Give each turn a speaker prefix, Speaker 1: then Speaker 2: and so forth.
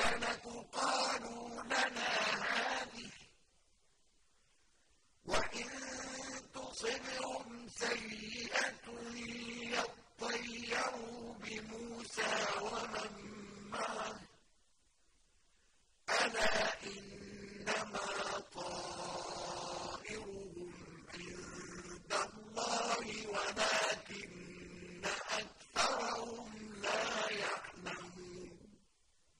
Speaker 1: سنة قَالُوا لَنَا هَٰذِهِ ۖ. وَإِن تُصِبْهُمْ سَيِّئَةٌ يَطَّيَّرُوا بِمُوسَىٰ وَمَن مَّعَهُ ۗ. أَلَا إِنَّمَا طَائِرُهُمْ عِندَ اللَّهِ وَلَٰكِنَّ